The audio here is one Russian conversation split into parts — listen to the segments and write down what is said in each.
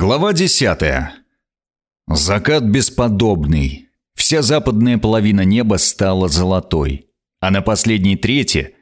Глава десятая. Закат бесподобный. Вся западная половина неба стала золотой, а на последней трети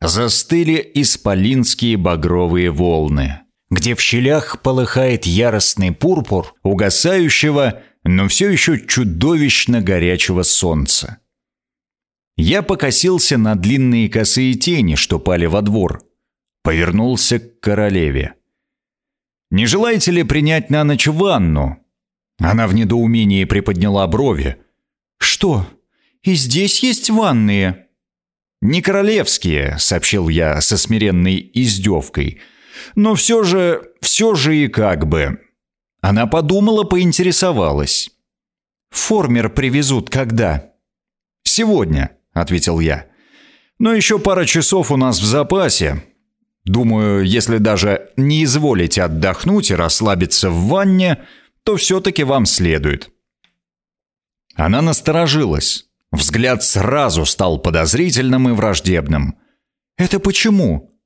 застыли исполинские багровые волны, где в щелях полыхает яростный пурпур угасающего, но все еще чудовищно горячего солнца. Я покосился на длинные косые тени, что пали во двор. Повернулся к королеве. «Не желаете ли принять на ночь ванну?» Она в недоумении приподняла брови. «Что? И здесь есть ванные?» «Не королевские», — сообщил я со смиренной издевкой. «Но все же, все же и как бы». Она подумала, поинтересовалась. «Формер привезут когда?» «Сегодня», — ответил я. «Но еще пара часов у нас в запасе. Думаю, если даже не изволите отдохнуть и расслабиться в ванне, то все-таки вам следует». Она насторожилась. Взгляд сразу стал подозрительным и враждебным. «Это почему?»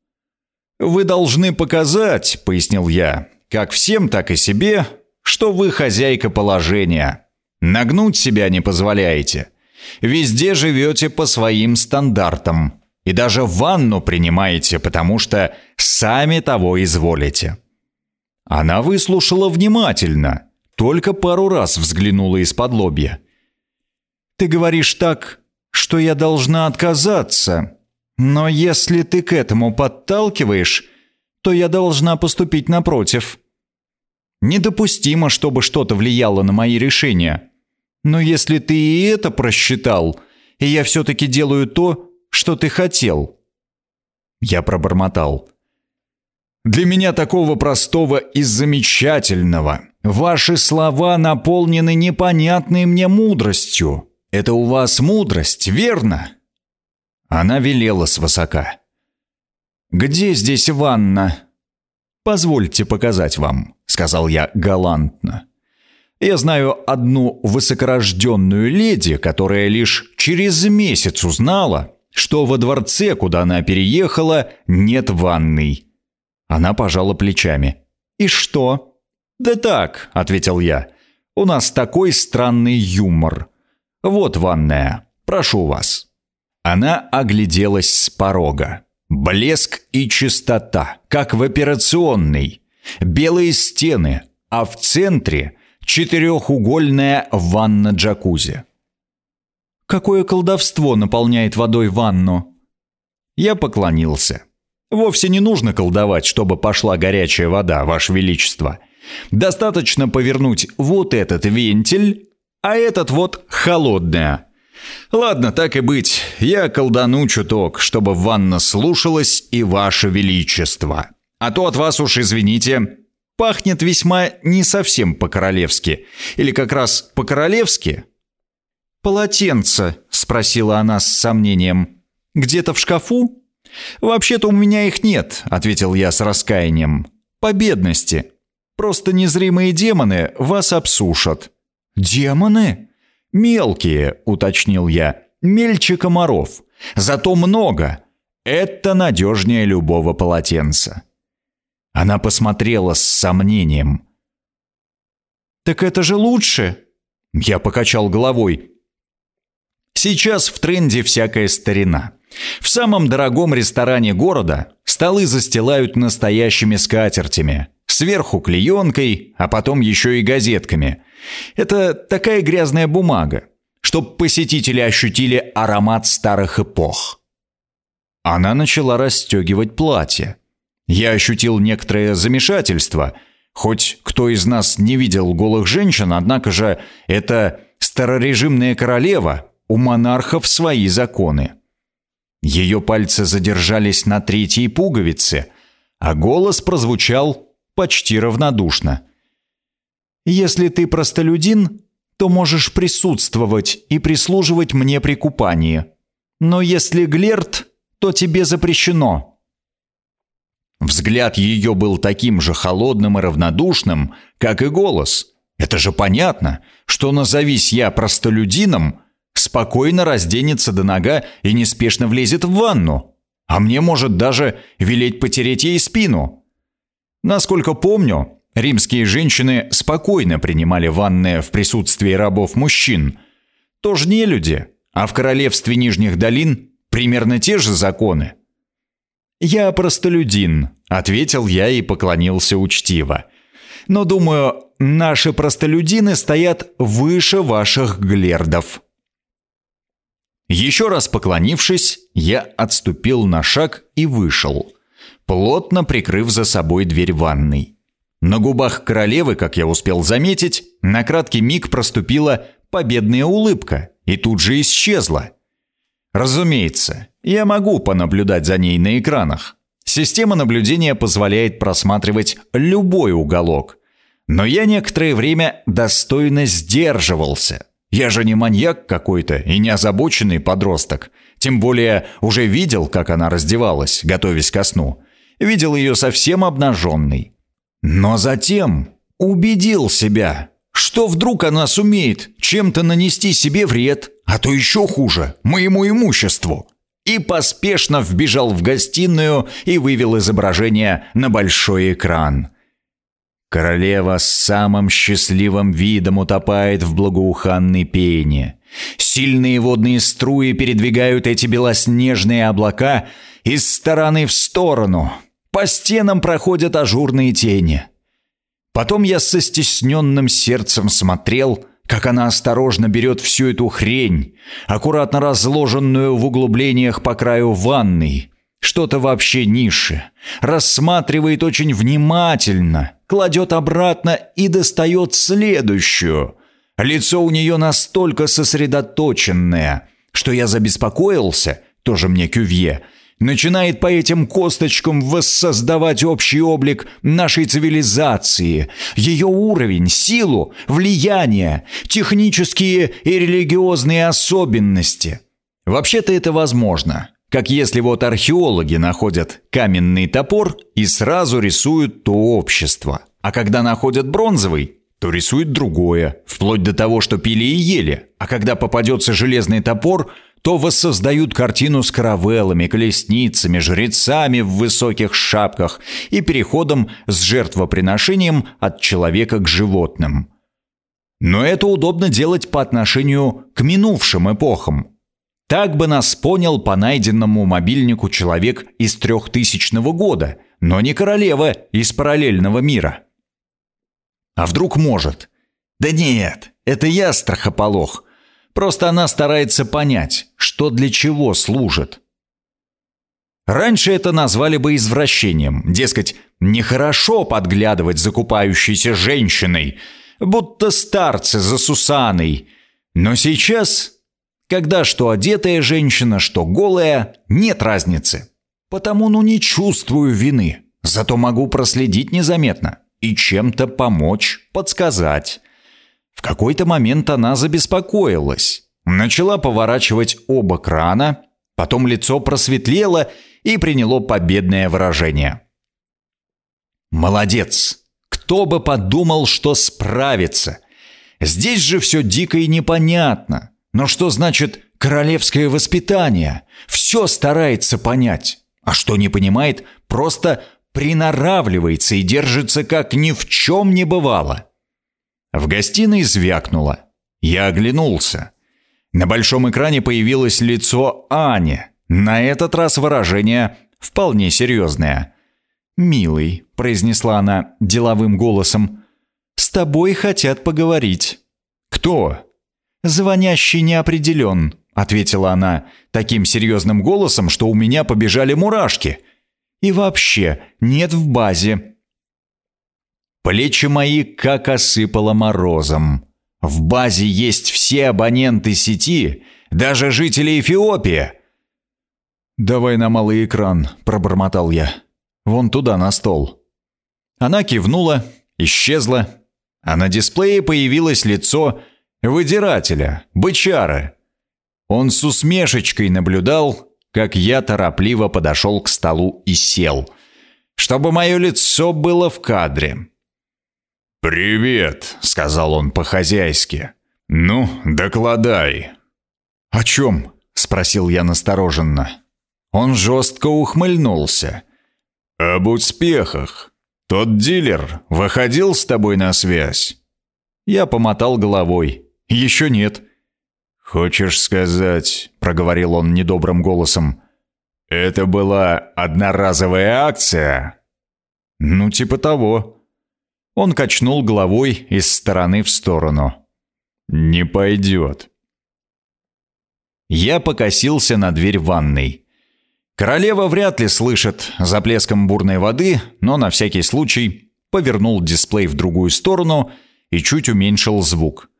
«Вы должны показать», — пояснил я, — «как всем, так и себе, что вы хозяйка положения. Нагнуть себя не позволяете. Везде живете по своим стандартам. И даже ванну принимаете, потому что сами того изволите». Она выслушала внимательно, только пару раз взглянула из-под лобья. «Ты говоришь так, что я должна отказаться. Но если ты к этому подталкиваешь, то я должна поступить напротив. Недопустимо, чтобы что-то влияло на мои решения. Но если ты и это просчитал, и я все-таки делаю то, что ты хотел». Я пробормотал. «Для меня такого простого и замечательного. Ваши слова наполнены непонятной мне мудростью. Это у вас мудрость, верно?» Она велела свысока. «Где здесь ванна?» «Позвольте показать вам», — сказал я галантно. Я знаю одну высокорожденную леди, которая лишь через месяц узнала, что во дворце, куда она переехала, нет ванной. Она пожала плечами. «И что?» «Да так», — ответил я. «У нас такой странный юмор. Вот ванная. Прошу вас». Она огляделась с порога. Блеск и чистота, как в операционной. Белые стены, а в центре четырехугольная ванна-джакузи. Какое колдовство наполняет водой ванну?» Я поклонился. «Вовсе не нужно колдовать, чтобы пошла горячая вода, Ваше Величество. Достаточно повернуть вот этот вентиль, а этот вот холодная. Ладно, так и быть, я колдану чуток, чтобы ванна слушалась и Ваше Величество. А то от вас уж извините, пахнет весьма не совсем по-королевски. Или как раз по-королевски, «Полотенца?» — спросила она с сомнением. «Где-то в шкафу?» «Вообще-то у меня их нет», — ответил я с раскаянием. «По бедности. Просто незримые демоны вас обсушат». «Демоны?» «Мелкие», — уточнил я. «Мельче комаров. Зато много. Это надежнее любого полотенца». Она посмотрела с сомнением. «Так это же лучше!» Я покачал головой. Сейчас в тренде всякая старина. В самом дорогом ресторане города столы застилают настоящими скатертями, сверху клеенкой, а потом еще и газетками. Это такая грязная бумага, чтоб посетители ощутили аромат старых эпох. Она начала расстегивать платье. Я ощутил некоторое замешательство, хоть кто из нас не видел голых женщин, однако же это старорежимная королева, у монархов свои законы. Ее пальцы задержались на третьей пуговице, а голос прозвучал почти равнодушно. «Если ты простолюдин, то можешь присутствовать и прислуживать мне при купании. Но если глерт, то тебе запрещено». Взгляд ее был таким же холодным и равнодушным, как и голос. Это же понятно, что назовись я простолюдином, спокойно разденется до нога и неспешно влезет в ванну. А мне может даже велеть потереть ей спину. Насколько помню, римские женщины спокойно принимали ванны в присутствии рабов-мужчин. Тоже не люди, а в королевстве Нижних долин примерно те же законы. «Я простолюдин», — ответил я и поклонился учтиво. «Но, думаю, наши простолюдины стоят выше ваших глердов». Еще раз поклонившись, я отступил на шаг и вышел, плотно прикрыв за собой дверь ванной. На губах королевы, как я успел заметить, на краткий миг проступила победная улыбка и тут же исчезла. Разумеется, я могу понаблюдать за ней на экранах. Система наблюдения позволяет просматривать любой уголок. Но я некоторое время достойно сдерживался – я же не маньяк какой-то и не озабоченный подросток. Тем более уже видел, как она раздевалась, готовясь ко сну. Видел ее совсем обнаженной. Но затем убедил себя, что вдруг она сумеет чем-то нанести себе вред, а то еще хуже, моему имуществу. И поспешно вбежал в гостиную и вывел изображение на большой экран – Королева с самым счастливым видом утопает в благоуханной пене. Сильные водные струи передвигают эти белоснежные облака из стороны в сторону. По стенам проходят ажурные тени. Потом я со стесненным сердцем смотрел, как она осторожно берет всю эту хрень, аккуратно разложенную в углублениях по краю ванной, что-то вообще нише, рассматривает очень внимательно, кладет обратно и достает следующую. Лицо у нее настолько сосредоточенное, что я забеспокоился, тоже мне кювье, начинает по этим косточкам воссоздавать общий облик нашей цивилизации, ее уровень, силу, влияние, технические и религиозные особенности. Вообще-то это возможно – как если вот археологи находят каменный топор и сразу рисуют то общество. А когда находят бронзовый, то рисуют другое, вплоть до того, что пили и ели. А когда попадется железный топор, то воссоздают картину с каравеллами, колесницами, жрецами в высоких шапках и переходом с жертвоприношением от человека к животным. Но это удобно делать по отношению к минувшим эпохам, так бы нас понял по найденному мобильнику человек из трехтысячного года, но не королева из параллельного мира. А вдруг может? Да нет, это я страхополох. Просто она старается понять, что для чего служит. Раньше это назвали бы извращением. Дескать, нехорошо подглядывать за купающейся женщиной, будто старцы за Сусаной. Но сейчас когда что одетая женщина, что голая, нет разницы. Потому ну не чувствую вины. Зато могу проследить незаметно и чем-то помочь, подсказать. В какой-то момент она забеспокоилась. Начала поворачивать оба крана, потом лицо просветлело и приняло победное выражение. «Молодец! Кто бы подумал, что справится! Здесь же все дико и непонятно. Но что значит королевское воспитание? Все старается понять. А что не понимает, просто приноравливается и держится, как ни в чем не бывало. В гостиной звякнуло. Я оглянулся. На большом экране появилось лицо Ани. На этот раз выражение вполне серьезное. «Милый», — произнесла она деловым голосом, — «с тобой хотят поговорить». «Кто?» «Звонящий не определен», — ответила она таким серьезным голосом, что у меня побежали мурашки. «И вообще, нет в базе». Плечи мои как осыпало морозом. В базе есть все абоненты сети, даже жители Эфиопии. «Давай на малый экран», — пробормотал я. «Вон туда, на стол». Она кивнула, исчезла, а на дисплее появилось лицо выдирателя, бычара. Он с усмешечкой наблюдал, как я торопливо подошел к столу и сел, чтобы мое лицо было в кадре. «Привет», — сказал он по-хозяйски. «Ну, докладай». «О чем?» — спросил я настороженно. Он жестко ухмыльнулся. «Об успехах. Тот дилер выходил с тобой на связь?» Я помотал головой. «Еще нет». «Хочешь сказать», — проговорил он недобрым голосом, «это была одноразовая акция?» «Ну, типа того». Он качнул головой из стороны в сторону. «Не пойдет». Я покосился на дверь ванной. Королева вряд ли слышит за плеском бурной воды, но на всякий случай повернул дисплей в другую сторону и чуть уменьшил звук.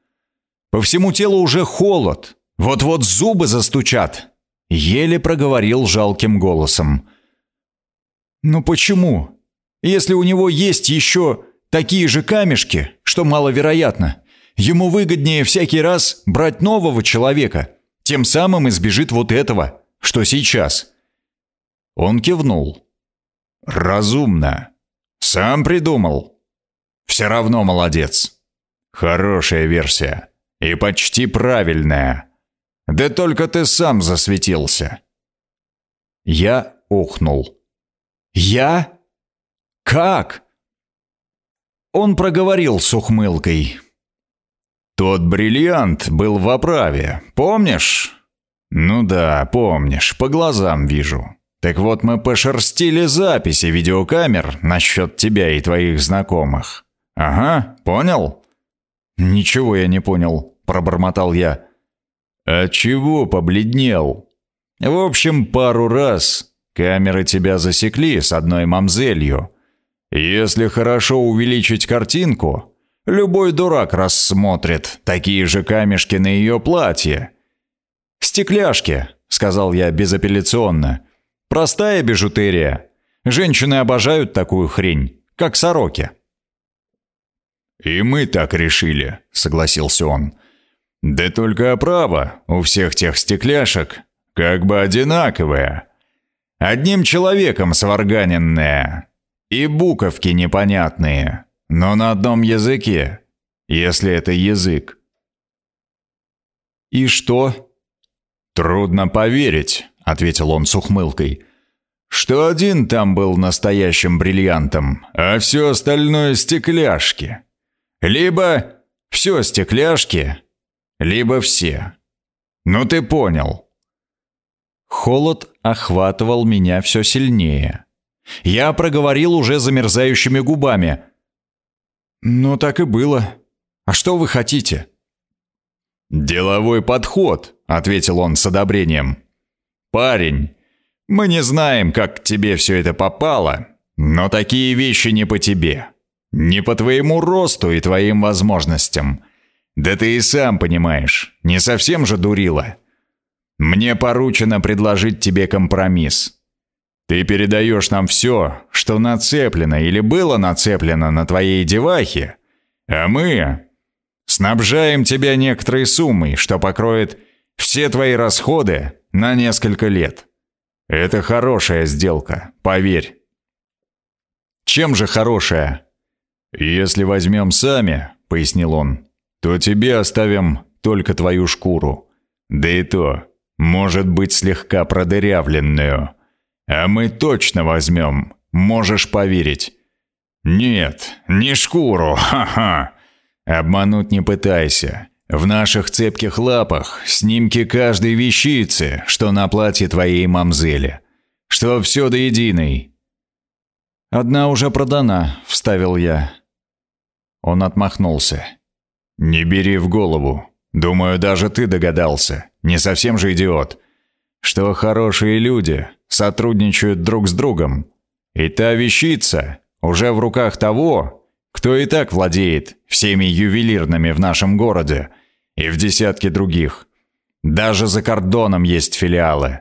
По всему телу уже холод. Вот-вот зубы застучат. Еле проговорил жалким голосом. «Ну почему? Если у него есть еще такие же камешки, что маловероятно, ему выгоднее всякий раз брать нового человека, тем самым избежит вот этого, что сейчас». Он кивнул. «Разумно. Сам придумал. Все равно молодец. Хорошая версия. И почти правильная. Да только ты сам засветился». Я охнул. «Я? Как?» Он проговорил с ухмылкой. «Тот бриллиант был в оправе, помнишь?» «Ну да, помнишь, по глазам вижу. Так вот мы пошерстили записи видеокамер насчет тебя и твоих знакомых. Ага, понял?» «Ничего я не понял», — пробормотал я. «А чего побледнел?» «В общем, пару раз камеры тебя засекли с одной мамзелью. Если хорошо увеличить картинку, любой дурак рассмотрит такие же камешки на ее платье». «Стекляшки», — сказал я безапелляционно. Простая бижутерия. Женщины обожают такую хрень, как сороки. «И мы так решили», — согласился он. «Да только оправа у всех тех стекляшек как бы одинаковая. Одним человеком сварганенная. И буковки непонятные, но на одном языке, если это язык». «И что?» «Трудно поверить», — ответил он с ухмылкой, «что один там был настоящим бриллиантом, а все остальное — стекляшки. Либо все стекляшки, либо все. Ну ты понял». Холод охватывал меня все сильнее. Я проговорил уже замерзающими губами. «Ну, так и было. А что вы хотите?» «Деловой подход», — ответил он с одобрением. «Парень, мы не знаем, как к тебе все это попало, но такие вещи не по тебе. Не по твоему росту и твоим возможностям. Да ты и сам понимаешь, не совсем же дурила. Мне поручено предложить тебе компромисс. Ты передаешь нам все, что нацеплено или было нацеплено на твоей девахе, а мы снабжаем тебя некоторой суммой, что покроет все твои расходы на несколько лет. Это хорошая сделка, поверь. Чем же хорошая? Если возьмем сами, пояснил он, то тебе оставим только твою шкуру. Да и то, может быть, слегка продырявленную. А мы точно возьмем, можешь поверить. Нет, не шкуру, ха-ха. Обмануть не пытайся. В наших цепких лапах снимки каждой вещицы, что на платье твоей мамзели. Что все до единой. «Одна уже продана», — вставил я. Он отмахнулся. «Не бери в голову. Думаю, даже ты догадался. Не совсем же идиот. Что хорошие люди сотрудничают друг с другом. И та вещица уже в руках того, кто и так владеет всеми ювелирными в нашем городе и в десятке других. Даже за кордоном есть филиалы.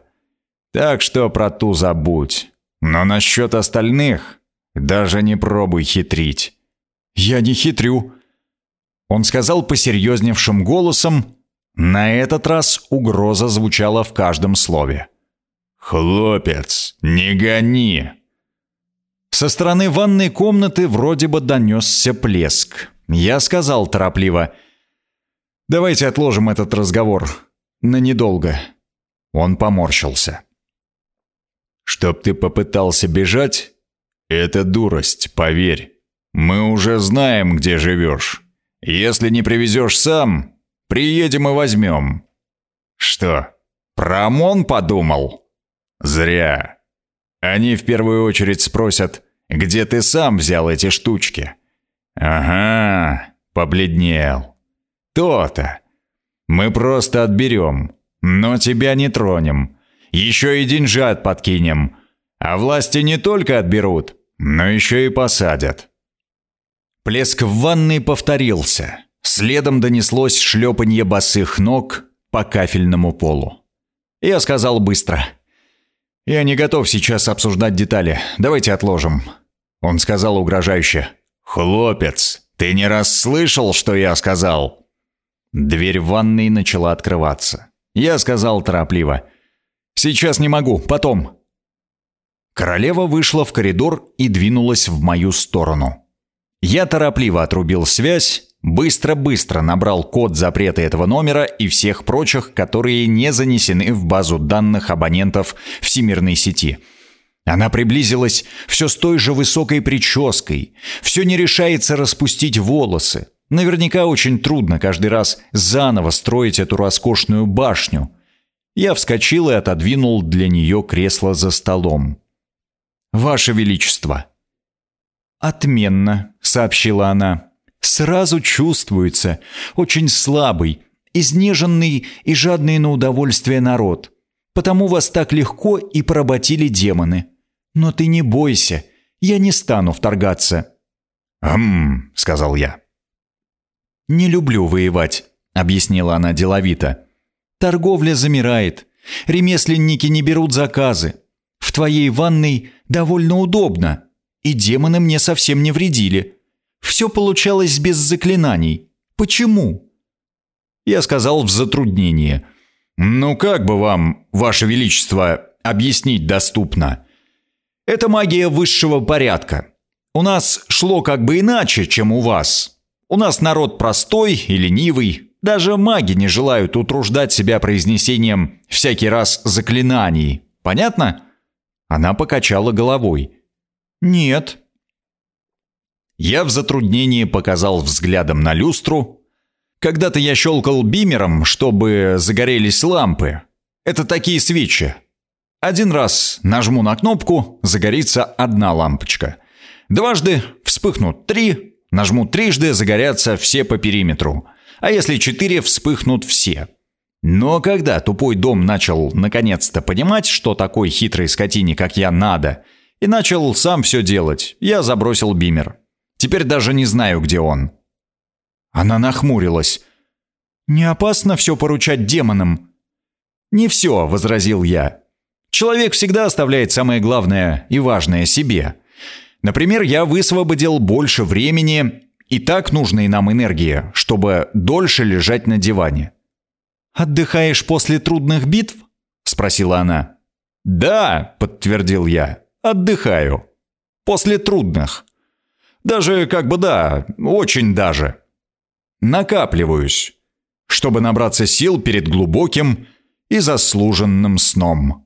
Так что про ту забудь. Но насчет остальных даже не пробуй хитрить. Я не хитрю. Он сказал посерьезневшим голосом. На этот раз угроза звучала в каждом слове. «Хлопец, не гони!» Со стороны ванной комнаты вроде бы донесся плеск. Я сказал торопливо. «Давайте отложим этот разговор. На недолго». Он поморщился. «Чтоб ты попытался бежать? Это дурость, поверь. Мы уже знаем, где живешь. Если не привезешь сам, приедем и возьмем. Что, про ОМОН подумал? Зря. Они в первую очередь спросят, где ты сам взял эти штучки. Ага, побледнел. То-то. Мы просто отберем, но тебя не тронем. Еще и деньжат подкинем. А власти не только отберут, но еще и посадят. Плеск в ванной повторился. Следом донеслось шлепанье босых ног по кафельному полу. Я сказал быстро. «Я не готов сейчас обсуждать детали. Давайте отложим». Он сказал угрожающе. «Хлопец, ты не раз слышал, что я сказал?» Дверь в ванной начала открываться. Я сказал торопливо. «Сейчас не могу, потом». Королева вышла в коридор и двинулась в мою сторону. Я торопливо отрубил связь, быстро-быстро набрал код запрета этого номера и всех прочих, которые не занесены в базу данных абонентов всемирной сети. Она приблизилась все с той же высокой прической, все не решается распустить волосы. Наверняка очень трудно каждый раз заново строить эту роскошную башню. Я вскочил и отодвинул для нее кресло за столом. «Ваше Величество!» «Отменно», — сообщила она. «Сразу чувствуется. Очень слабый, изнеженный и жадный на удовольствие народ. Потому вас так легко и поработили демоны. Но ты не бойся, я не стану вторгаться». «Хм», — сказал я. «Не люблю воевать», — объяснила она деловито. «Торговля замирает. Ремесленники не берут заказы. В твоей ванной довольно удобно, и демоны мне совсем не вредили. Все получалось без заклинаний. Почему?» Я сказал в затруднении. «Ну как бы вам, Ваше Величество, объяснить доступно? Это магия высшего порядка. У нас шло как бы иначе, чем у вас. У нас народ простой и ленивый. Даже маги не желают утруждать себя произнесением всякий раз заклинаний. Понятно?» Она покачала головой. «Нет». Я в затруднении показал взглядом на люстру. Когда-то я щелкал бимером, чтобы загорелись лампы. Это такие свечи. Один раз нажму на кнопку, загорится одна лампочка. Дважды вспыхнут три, нажму трижды, загорятся все по периметру. А если четыре, вспыхнут все. Но когда тупой дом начал наконец-то понимать, что такой хитрой скотине, как я, надо, и начал сам все делать, я забросил бимер. Теперь даже не знаю, где он. Она нахмурилась. «Не опасно все поручать демонам?» «Не все», — возразил я. «Человек всегда оставляет самое главное и важное себе. Например, я высвободил больше времени и так нужной нам энергии, чтобы дольше лежать на диване. «Отдыхаешь после трудных битв?» — спросила она. «Да», — подтвердил я, — «отдыхаю. После трудных. Даже как бы да, очень даже. Накапливаюсь, чтобы набраться сил перед глубоким и заслуженным сном».